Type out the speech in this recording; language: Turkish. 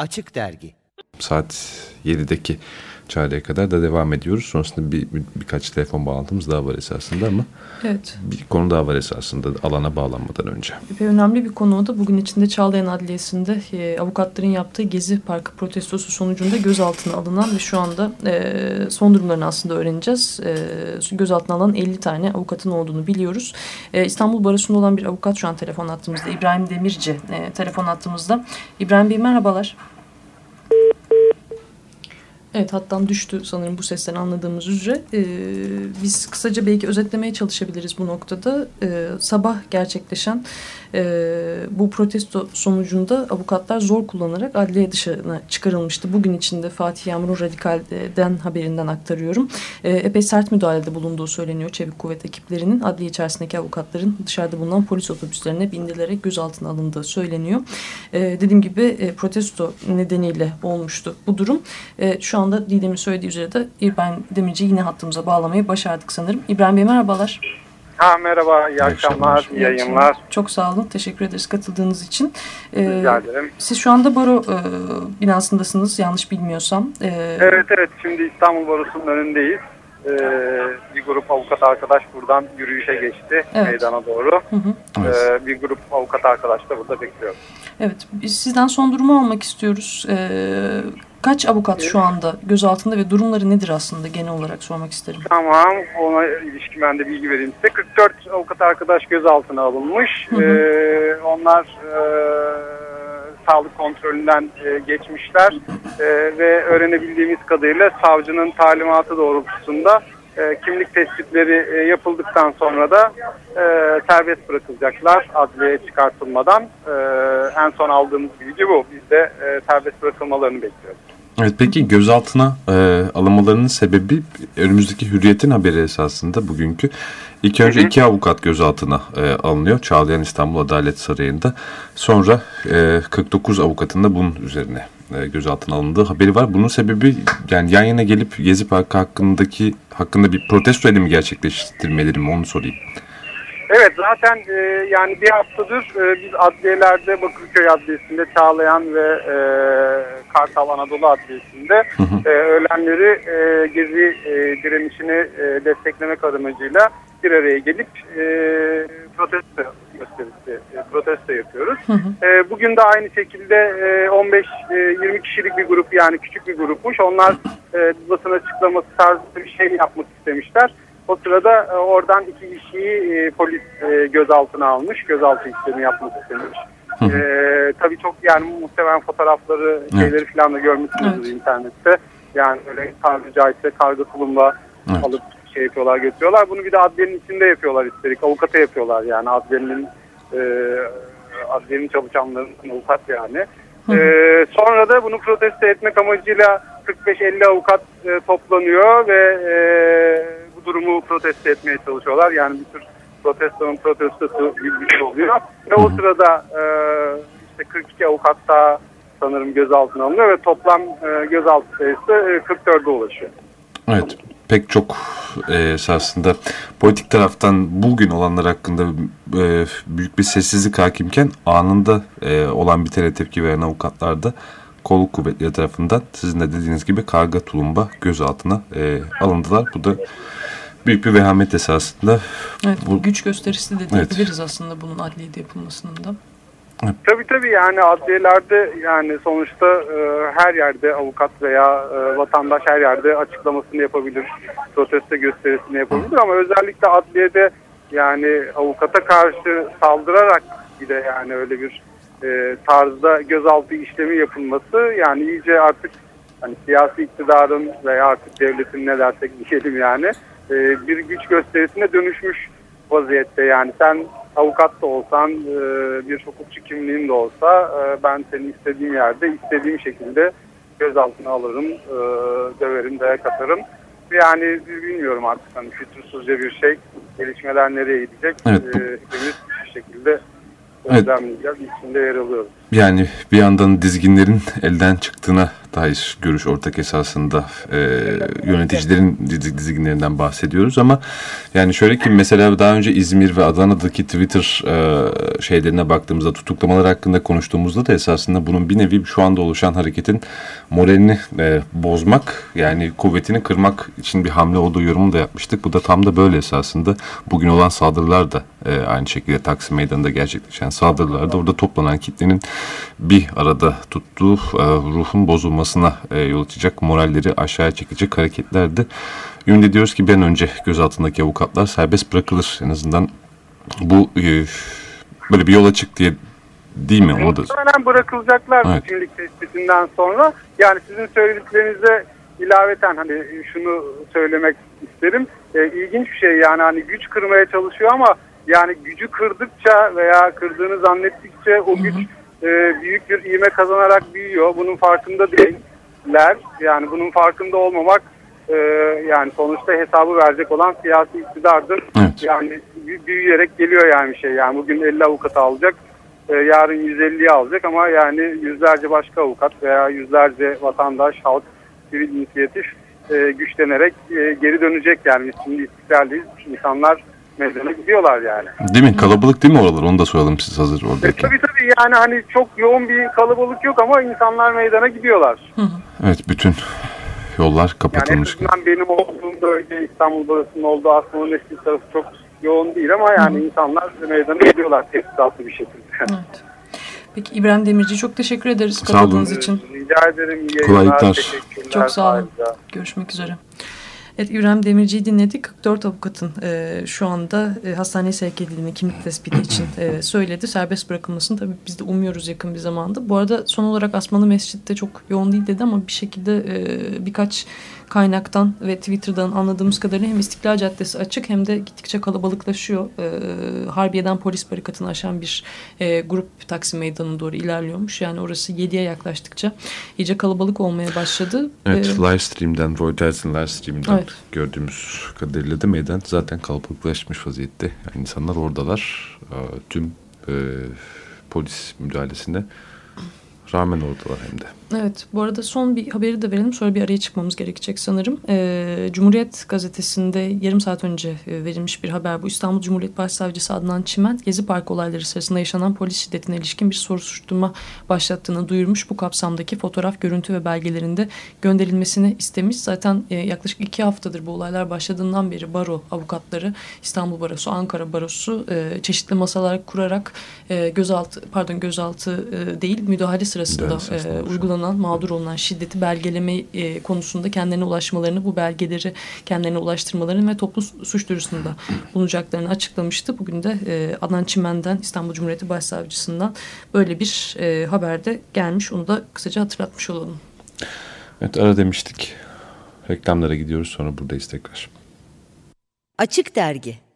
Açık Dergi Saat 7'deki çareye kadar da devam ediyoruz. Sonrasında bir, bir birkaç telefon bağlantımız daha var esasında ama evet. bir konu daha var esasında alana bağlanmadan önce. Epey önemli bir konu o da bugün içinde Çağlayan Adliyesi'nde e, avukatların yaptığı Gezi Parkı protestosu sonucunda gözaltına alınan ve şu anda e, son durumlarını aslında öğreneceğiz. E, gözaltına alınan 50 tane avukatın olduğunu biliyoruz. E, İstanbul Barosu'nda olan bir avukat şu an telefon attığımızda İbrahim Demirci e, telefon attığımızda. İbrahim Bey merhabalar. Evet hattan düştü sanırım bu sesten anladığımız üzere. Ee, biz kısaca belki özetlemeye çalışabiliriz bu noktada. Ee, sabah gerçekleşen e, bu protesto sonucunda avukatlar zor kullanarak adliye dışına çıkarılmıştı. Bugün içinde Fatih Yağmur'un Radikal'den haberinden aktarıyorum. E, epey sert müdahalede bulunduğu söyleniyor çevik kuvvet ekiplerinin. Adliye içerisindeki avukatların dışarıda bulunan polis otobüslerine bindirilerek gözaltına alındığı söyleniyor. E, dediğim gibi e, protesto nedeniyle olmuştu bu durum. E, şu anda Didem'in söylediği üzere de İbrahim Demirci yine hattımıza bağlamayı başardık sanırım. İbrahim Bey merhabalar. Ha, merhaba, iyi, iyi akşamlar, iyi yayınlar. Çok sağ olun, teşekkür ederiz katıldığınız için. Ee, Rica ederim. Siz şu anda baro e, binasındasınız, yanlış bilmiyorsam. Ee, evet, evet, şimdi İstanbul Barosu'nun önündeyiz. Ee, bir grup avukat arkadaş buradan yürüyüşe geçti evet. meydana doğru. Hı hı. Ee, bir grup avukat arkadaş da burada bekliyor. Evet, biz sizden son durumu almak istiyoruz. Ee, Kaç avukat şu anda gözaltında ve durumları nedir aslında genel olarak sormak isterim. Tamam ona ilişkin ben de bilgi vereyim size. 44 avukat arkadaş gözaltına alınmış. Hı hı. Ee, onlar e, sağlık kontrolünden e, geçmişler e, ve öğrenebildiğimiz kadarıyla savcının talimatı doğrultusunda e, kimlik tespitleri e, yapıldıktan sonra da e, serbest bırakılacaklar adliyeye çıkartılmadan. E, en son aldığımız bilgi bu. Biz de e, serbest bırakılmalarını bekliyoruz. Evet peki gözaltına e, alınmalarının sebebi önümüzdeki hürriyetin haberi esasında bugünkü. İlk önce hı hı. iki avukat gözaltına e, alınıyor Çağlayan İstanbul Adalet Sarayı'nda. Sonra e, 49 avukatın da bunun üzerine e, gözaltına alındığı haberi var. Bunun sebebi yani yan yana gelip Gezi Parkı hakkındaki hakkında bir protesto eylemi gerçekleştirmeleri mi onu sorayım. Evet zaten e, yani bir haftadır e, biz adliyelerde Bakırköy Adliyesi'nde Çağlayan ve e, Kartal Anadolu Adliyesi'nde e, öğlenleri e, gezi e, direnişini e, desteklemek amacıyla bir araya gelip e, protesto gösterisi, e, protesto yapıyoruz. Hı hı. E, bugün de aynı şekilde e, 15-20 e, kişilik bir grup yani küçük bir grupmuş. Onlar e, basın açıklaması tarzı bir şey yapmak istemişler. O sırada e, oradan iki kişiyi e, polis e, gözaltına almış. Gözaltı işlemi yapmak istemiş. Ee, tabii çok yani muhtemelen fotoğrafları şeyleri evet. falan da görmüşsünüzdür evet. internette. Yani öyle tabiri caizse karga tulumba evet. alıp şey yapıyorlar götürüyorlar. Bunu bir de adliyenin içinde yapıyorlar istedik. Avukata yapıyorlar yani adliyenin e, adliyenin çalışanlarının avukat yani. Ee, sonra da bunu protesto etmek amacıyla 45-50 avukat e, toplanıyor ve e, bu durumu protesto etmeye çalışıyorlar. Yani bir tür protestonun protestosu gibi bir şey oluyor. Ve o sırada e, işte 42 avukat daha sanırım gözaltına alınıyor ve toplam e, gözaltı sayısı e, 44'e ulaşıyor. Evet pek çok e, esasında politik taraftan bugün olanlar hakkında e, büyük bir sessizlik hakimken anında e, olan bitene tepki veren avukatlar da kolluk kuvvetleri tarafından sizin de dediğiniz gibi karga tulumba gözaltına e, alındılar. Bu da büyük bir vehamet esasında. Evet, bu, güç gösterisi de diyebiliriz evet. aslında bunun adliyede yapılmasının da. Evet. Tabii tabii yani adliyelerde yani sonuçta e, her yerde avukat veya e, vatandaş her yerde açıklamasını yapabilir, protesto gösterisini yapabilir ama özellikle adliyede yani avukata karşı saldırarak bir de yani öyle bir e, tarzda gözaltı işlemi yapılması yani iyice artık hani siyasi iktidarın veya artık devletin ne dersek diyelim yani e, bir güç gösterisine dönüşmüş vaziyette yani sen avukat da olsan e, bir hukukçu kimliğin de olsa e, ben seni istediğim yerde istediğim şekilde gözaltına alırım e, döverim dayak atarım yani bilmiyorum artık hani fütursuzca bir şey gelişmeler nereye gidecek evet, bu... hepimiz bir şekilde evet. içinde yer alıyoruz. Yani bir yandan dizginlerin elden çıktığına dair görüş ortak esasında e, yöneticilerin dizginlerinden bahsediyoruz ama yani şöyle ki mesela daha önce İzmir ve Adana'daki Twitter e, şeylerine baktığımızda tutuklamalar hakkında konuştuğumuzda da esasında bunun bir nevi şu anda oluşan hareketin moralini e, bozmak yani kuvvetini kırmak için bir hamle olduğu yorumunu da yapmıştık. Bu da tam da böyle esasında bugün olan saldırılar da e, aynı şekilde Taksim Meydanı'nda gerçekleşen saldırılarda orada toplanan kitlenin bir arada tuttuğu e, ruhun bozulmasına e, yol açacak, moralleri aşağıya çekecek hareketlerdi. Ümit diyoruz ki ben önce gözaltındaki avukatlar serbest bırakılır. En azından bu e, böyle bir yola çık diye değil mi? Onu da... Muhtemelen bırakılacaklar evet. bütünlük tespitinden sonra. Yani sizin söylediklerinize ilaveten hani şunu söylemek isterim. E, ilginç bir şey yani hani güç kırmaya çalışıyor ama yani gücü kırdıkça veya kırdığını zannettikçe o güç e, büyük bir ivme kazanarak büyüyor. Bunun farkında değiller. Yani bunun farkında olmamak e, yani sonuçta hesabı verecek olan siyasi iktidardır. Evet. Yani büyüyerek geliyor yani bir şey. Yani bugün 50 avukat alacak. E, yarın 150'yi alacak ama yani yüzlerce başka avukat veya yüzlerce vatandaş, halk, sivil inisiyatif e, güçlenerek e, geri dönecek yani. Biz şimdi istiklaldeyiz. İnsanlar meydana gidiyorlar yani. Değil mi? Kalabalık değil mi oralar? Onu da soralım siz hazır oradayken. E, tabii tabii yani hani çok yoğun bir kalabalık yok ama insanlar meydana gidiyorlar. Evet bütün yollar kapatılmış. Yani benim olduğum bölge İstanbul Barası'nın olduğu aslında eski tarafı çok yoğun değil ama yani Hı. insanlar meydana gidiyorlar tesisatlı bir şekilde. Evet. Peki İbrahim Demirci çok teşekkür ederiz katıldığınız için. Rica ederim. İyi Kolaylıklar. Çok sağ olun. Görüşmek üzere. Evet İbrahim Demirci'yi dinledik. 44 avukatın e, şu anda e, hastaneye sevk edildiğini kimlik tespiti için e, söyledi. Serbest bırakılmasını tabii biz de umuyoruz yakın bir zamanda. Bu arada son olarak Asmalı Mescid'de çok yoğun değil dedi ama bir şekilde e, birkaç kaynaktan ve Twitter'dan anladığımız kadarıyla hem İstiklal Caddesi açık hem de gittikçe kalabalıklaşıyor. E, Harbiye'den polis barikatını aşan bir e, grup Taksim Meydanı'na doğru ilerliyormuş. Yani orası 7'ye yaklaştıkça iyice kalabalık olmaya başladı. Evet, ee, live stream'den, Reuters'in live stream'den evet. gördüğümüz kadarıyla da meydan zaten kalabalıklaşmış vaziyette. Yani insanlar oradalar. E, tüm e, polis müdahalesine rağmen oradalar hem de. Evet bu arada son bir haberi de verelim sonra bir araya çıkmamız gerekecek sanırım. Ee, Cumhuriyet gazetesinde yarım saat önce e, verilmiş bir haber bu. İstanbul Cumhuriyet Başsavcısı Adnan Çimen Gezi Park olayları sırasında yaşanan polis şiddetine ilişkin bir soruşturma başlattığını duyurmuş. Bu kapsamdaki fotoğraf, görüntü ve belgelerinde gönderilmesini istemiş. Zaten e, yaklaşık iki haftadır bu olaylar başladığından beri baro avukatları İstanbul Barosu, Ankara Barosu e, çeşitli masalar kurarak e, gözaltı pardon gözaltı e, değil müdahale sırasında e, uygulanan uygulanan, mağdur olunan şiddeti belgeleme e, konusunda kendilerine ulaşmalarını, bu belgeleri kendilerine ulaştırmalarını ve toplu suç duyurusunda bulunacaklarını açıklamıştı. Bugün de e, Adnan Çimen'den İstanbul Cumhuriyeti Başsavcısından böyle bir e, haber de gelmiş. Onu da kısaca hatırlatmış olalım. Evet ara demiştik. Reklamlara gidiyoruz sonra buradayız tekrar. Açık Dergi